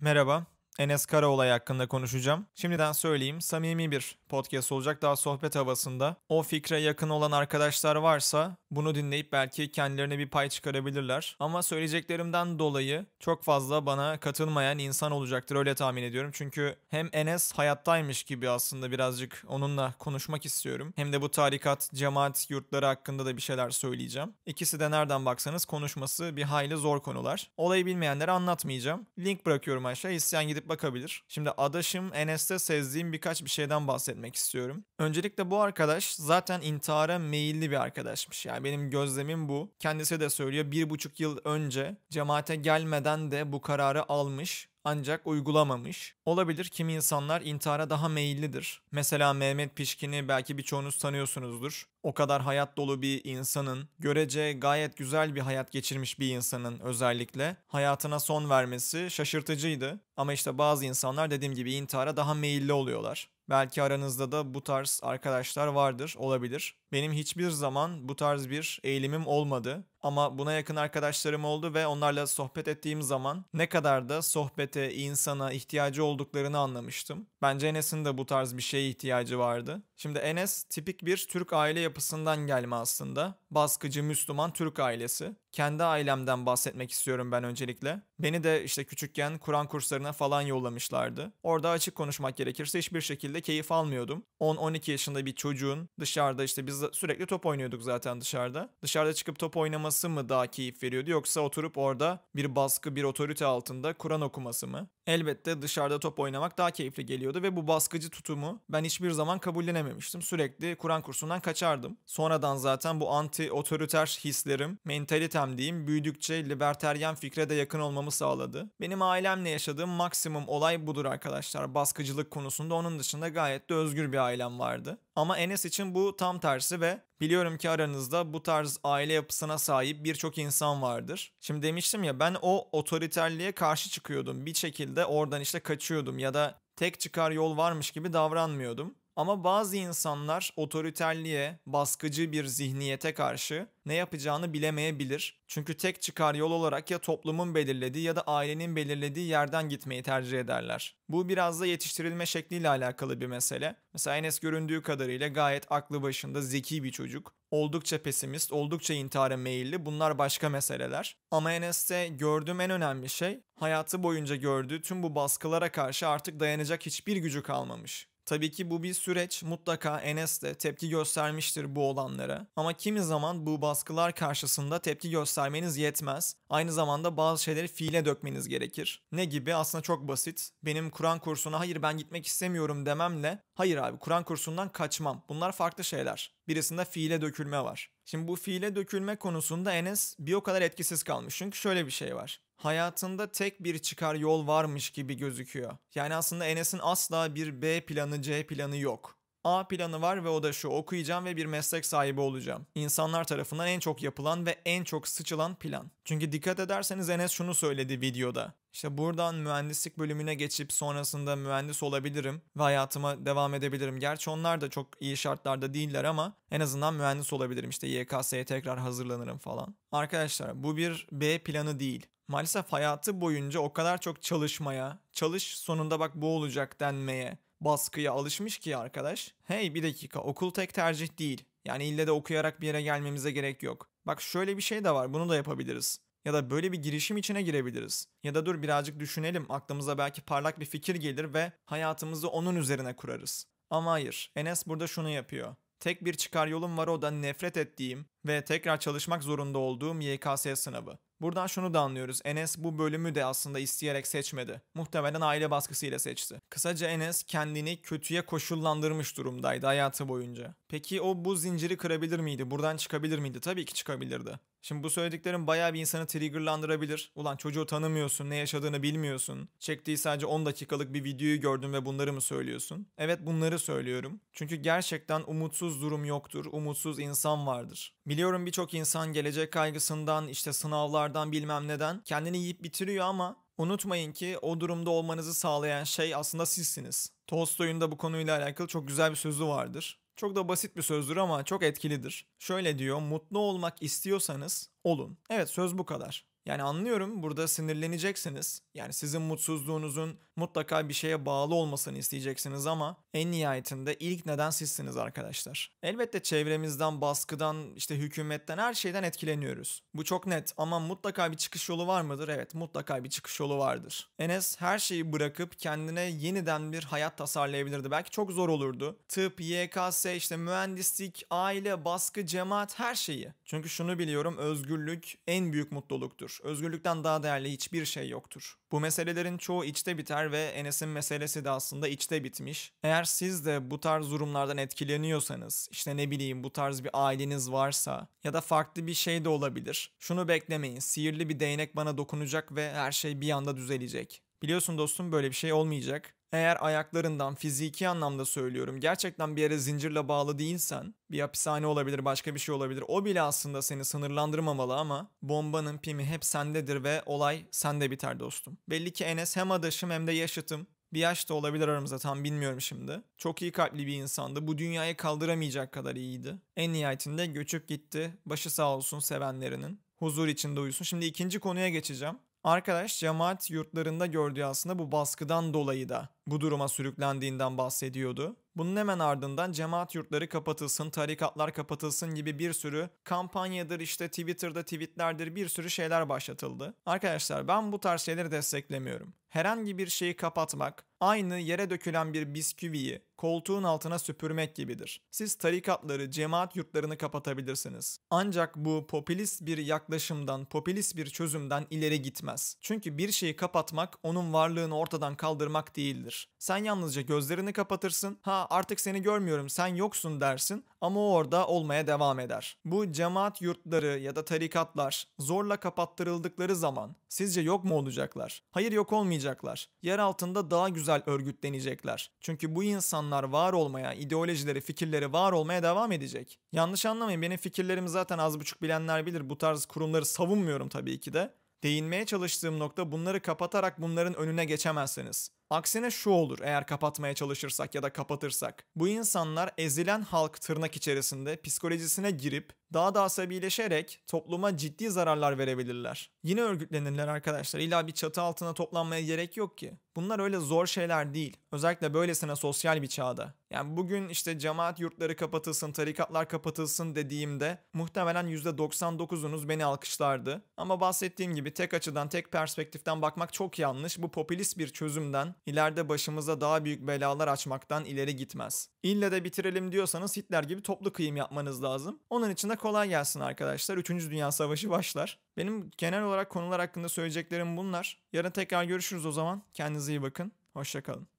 Merhaba, Enes Karaolay hakkında konuşacağım. Şimdiden söyleyeyim, samimi bir podcast olacak, daha sohbet havasında. O fikre yakın olan arkadaşlar varsa bunu dinleyip belki kendilerine bir pay çıkarabilirler. Ama söyleyeceklerimden dolayı çok fazla bana katılmayan insan olacaktır öyle tahmin ediyorum. Çünkü hem Enes hayattaymış gibi aslında birazcık onunla konuşmak istiyorum. Hem de bu tarikat, cemaat yurtları hakkında da bir şeyler söyleyeceğim. İkisi de nereden baksanız konuşması bir hayli zor konular. Olayı bilmeyenlere anlatmayacağım. Link bırakıyorum aşağı, isteyen gidip bakabilir. Şimdi adaşım Enes'te sezdiğim birkaç bir şeyden bahsetmek istiyorum. Öncelikle bu arkadaş zaten intihara meyilli bir arkadaşmış. Yani benim gözlemim bu. Kendisi de söylüyor bir buçuk yıl önce cemaate gelmeden de bu kararı almış ancak uygulamamış. Olabilir kimi insanlar intihara daha meyillidir. Mesela Mehmet Pişkin'i belki birçoğunuz tanıyorsunuzdur. O kadar hayat dolu bir insanın, görece gayet güzel bir hayat geçirmiş bir insanın özellikle hayatına son vermesi şaşırtıcıydı. Ama işte bazı insanlar dediğim gibi intihara daha meyilli oluyorlar. Belki aranızda da bu tarz arkadaşlar vardır, olabilir. Benim hiçbir zaman bu tarz bir eğilimim olmadı. Ama buna yakın arkadaşlarım oldu ve onlarla sohbet ettiğim zaman ne kadar da sohbete, insana ihtiyacı olduklarını anlamıştım. Bence Enes'in de bu tarz bir şeye ihtiyacı vardı. Şimdi Enes tipik bir Türk aile yapısından gelme aslında. Baskıcı Müslüman Türk ailesi. Kendi ailemden bahsetmek istiyorum ben öncelikle. Beni de işte küçükken Kur'an kurslarına falan yollamışlardı. Orada açık konuşmak gerekirse hiçbir şekilde keyif almıyordum. 10-12 yaşında bir çocuğun dışarıda işte biz sürekli top oynuyorduk zaten dışarıda. Dışarıda çıkıp top oynaması mı daha keyif veriyordu yoksa oturup orada bir baskı, bir otorite altında Kur'an okuması mı? Elbette dışarıda top oynamak daha keyifli geliyordu ve bu baskıcı tutumu ben hiçbir zaman kabullenememiştim. Sürekli Kur'an kursundan kaçardım. Sonradan zaten bu anti otoriter hislerim, mentalitem diyeyim büyüdükçe liberteryen fikre de yakın olmamı sağladı. Benim ailemle yaşadığım maksimum olay budur arkadaşlar. Baskıcılık konusunda onun dışında gayet de özgür bir ailem vardı. Ama Enes için bu tam tersi ve biliyorum ki aranızda bu tarz aile yapısına sahip birçok insan vardır. Şimdi demiştim ya ben o otoriterliğe karşı çıkıyordum. Bir şekilde oradan işte kaçıyordum ya da tek çıkar yol varmış gibi davranmıyordum. Ama bazı insanlar otoriterliğe, baskıcı bir zihniyete karşı ne yapacağını bilemeyebilir. Çünkü tek çıkar yol olarak ya toplumun belirlediği ya da ailenin belirlediği yerden gitmeyi tercih ederler. Bu biraz da yetiştirilme şekliyle alakalı bir mesele. Mesela Enes göründüğü kadarıyla gayet aklı başında zeki bir çocuk. Oldukça pesimist, oldukça intihara meyilli. Bunlar başka meseleler. Ama Enes'te gördüğüm en önemli şey hayatı boyunca gördüğü tüm bu baskılara karşı artık dayanacak hiçbir gücü kalmamış. Tabii ki bu bir süreç. Mutlaka Enes de tepki göstermiştir bu olanlara. Ama kimi zaman bu baskılar karşısında tepki göstermeniz yetmez. Aynı zamanda bazı şeyleri fiile dökmeniz gerekir. Ne gibi? Aslında çok basit. Benim Kur'an kursuna hayır ben gitmek istemiyorum dememle hayır abi Kur'an kursundan kaçmam. Bunlar farklı şeyler. Birisinde fiile dökülme var. Şimdi bu fiile dökülme konusunda Enes bir o kadar etkisiz kalmış. Çünkü şöyle bir şey var hayatında tek bir çıkar yol varmış gibi gözüküyor. Yani aslında Enes'in asla bir B planı, C planı yok. A planı var ve o da şu okuyacağım ve bir meslek sahibi olacağım. İnsanlar tarafından en çok yapılan ve en çok sıçılan plan. Çünkü dikkat ederseniz Enes şunu söyledi videoda. İşte buradan mühendislik bölümüne geçip sonrasında mühendis olabilirim ve hayatıma devam edebilirim. Gerçi onlar da çok iyi şartlarda değiller ama en azından mühendis olabilirim. İşte YKS'ye tekrar hazırlanırım falan. Arkadaşlar bu bir B planı değil maalesef hayatı boyunca o kadar çok çalışmaya, çalış sonunda bak bu olacak denmeye, baskıya alışmış ki arkadaş. Hey bir dakika okul tek tercih değil. Yani ille de okuyarak bir yere gelmemize gerek yok. Bak şöyle bir şey de var bunu da yapabiliriz. Ya da böyle bir girişim içine girebiliriz. Ya da dur birazcık düşünelim aklımıza belki parlak bir fikir gelir ve hayatımızı onun üzerine kurarız. Ama hayır Enes burada şunu yapıyor. Tek bir çıkar yolum var o da nefret ettiğim ve tekrar çalışmak zorunda olduğum YKS sınavı. Buradan şunu da anlıyoruz. Enes bu bölümü de aslında isteyerek seçmedi. Muhtemelen aile baskısıyla seçti. Kısaca Enes kendini kötüye koşullandırmış durumdaydı hayatı boyunca. Peki o bu zinciri kırabilir miydi? Buradan çıkabilir miydi? Tabii ki çıkabilirdi. Şimdi bu söylediklerim bayağı bir insanı triggerlandırabilir. Ulan çocuğu tanımıyorsun, ne yaşadığını bilmiyorsun. Çektiği sadece 10 dakikalık bir videoyu gördün ve bunları mı söylüyorsun? Evet bunları söylüyorum. Çünkü gerçekten umutsuz durum yoktur, umutsuz insan vardır. Biliyorum birçok insan gelecek kaygısından, işte sınavlardan bilmem neden kendini yiyip bitiriyor ama unutmayın ki o durumda olmanızı sağlayan şey aslında sizsiniz. Tolstoy'un da bu konuyla alakalı çok güzel bir sözü vardır. Çok da basit bir sözdür ama çok etkilidir. Şöyle diyor, mutlu olmak istiyorsanız olun. Evet söz bu kadar. Yani anlıyorum burada sinirleneceksiniz. Yani sizin mutsuzluğunuzun mutlaka bir şeye bağlı olmasını isteyeceksiniz ama en nihayetinde ilk neden sizsiniz arkadaşlar. Elbette çevremizden, baskıdan, işte hükümetten her şeyden etkileniyoruz. Bu çok net ama mutlaka bir çıkış yolu var mıdır? Evet mutlaka bir çıkış yolu vardır. Enes her şeyi bırakıp kendine yeniden bir hayat tasarlayabilirdi. Belki çok zor olurdu. Tıp, YKS, işte mühendislik, aile, baskı, cemaat her şeyi. Çünkü şunu biliyorum özgürlük en büyük mutluluktur. Özgürlükten daha değerli hiçbir şey yoktur. Bu meselelerin çoğu içte biter ve Enes'in meselesi de aslında içte bitmiş. Eğer siz de bu tarz durumlardan etkileniyorsanız, işte ne bileyim bu tarz bir aileniz varsa ya da farklı bir şey de olabilir. Şunu beklemeyin. Sihirli bir değnek bana dokunacak ve her şey bir anda düzelecek. Biliyorsun dostum böyle bir şey olmayacak. Eğer ayaklarından fiziki anlamda söylüyorum gerçekten bir yere zincirle bağlı değilsen bir hapishane olabilir başka bir şey olabilir o bile aslında seni sınırlandırmamalı ama bombanın pimi hep sendedir ve olay sende biter dostum. Belli ki Enes hem adaşım hem de yaşıtım. Bir yaş da olabilir aramızda tam bilmiyorum şimdi. Çok iyi kalpli bir insandı. Bu dünyayı kaldıramayacak kadar iyiydi. En nihayetinde göçüp gitti. Başı sağ olsun sevenlerinin. Huzur içinde uyusun. Şimdi ikinci konuya geçeceğim. Arkadaş cemaat yurtlarında gördüğü aslında bu baskıdan dolayı da bu duruma sürüklendiğinden bahsediyordu. Bunun hemen ardından cemaat yurtları kapatılsın, tarikatlar kapatılsın gibi bir sürü kampanyadır işte Twitter'da tweetlerdir bir sürü şeyler başlatıldı. Arkadaşlar ben bu tarz şeyleri desteklemiyorum. Herhangi bir şeyi kapatmak aynı yere dökülen bir bisküviyi koltuğun altına süpürmek gibidir. Siz tarikatları, cemaat yurtlarını kapatabilirsiniz. Ancak bu popülist bir yaklaşımdan, popülist bir çözümden ileri gitmez. Çünkü bir şeyi kapatmak onun varlığını ortadan kaldırmak değildir. Sen yalnızca gözlerini kapatırsın. Ha artık seni görmüyorum sen yoksun dersin ama o orada olmaya devam eder. Bu cemaat yurtları ya da tarikatlar zorla kapattırıldıkları zaman sizce yok mu olacaklar? Hayır yok olmayacaklar. Yer altında daha güzel örgütlenecekler. Çünkü bu insanlar var olmaya, ideolojileri, fikirleri var olmaya devam edecek. Yanlış anlamayın benim fikirlerimi zaten az buçuk bilenler bilir. Bu tarz kurumları savunmuyorum tabii ki de. Değinmeye çalıştığım nokta bunları kapatarak bunların önüne geçemezsiniz. Aksine şu olur eğer kapatmaya çalışırsak ya da kapatırsak. Bu insanlar ezilen halk tırnak içerisinde psikolojisine girip daha da asabileşerek topluma ciddi zararlar verebilirler. Yine örgütlenirler arkadaşlar. İlla bir çatı altına toplanmaya gerek yok ki. Bunlar öyle zor şeyler değil. Özellikle böylesine sosyal bir çağda. Yani bugün işte cemaat yurtları kapatılsın, tarikatlar kapatılsın dediğimde muhtemelen %99'unuz beni alkışlardı. Ama bahsettiğim gibi tek açıdan, tek perspektiften bakmak çok yanlış. Bu popülist bir çözümden ileride başımıza daha büyük belalar açmaktan ileri gitmez. İlle de bitirelim diyorsanız Hitler gibi toplu kıyım yapmanız lazım. Onun için de kolay gelsin arkadaşlar. Üçüncü Dünya Savaşı başlar. Benim genel olarak konular hakkında söyleyeceklerim bunlar. Yarın tekrar görüşürüz o zaman. Kendinize iyi bakın. Hoşçakalın.